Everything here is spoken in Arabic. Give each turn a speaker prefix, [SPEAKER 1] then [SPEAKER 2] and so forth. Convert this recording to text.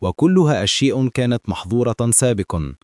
[SPEAKER 1] وكلها أشياء كانت محظورة سابقا.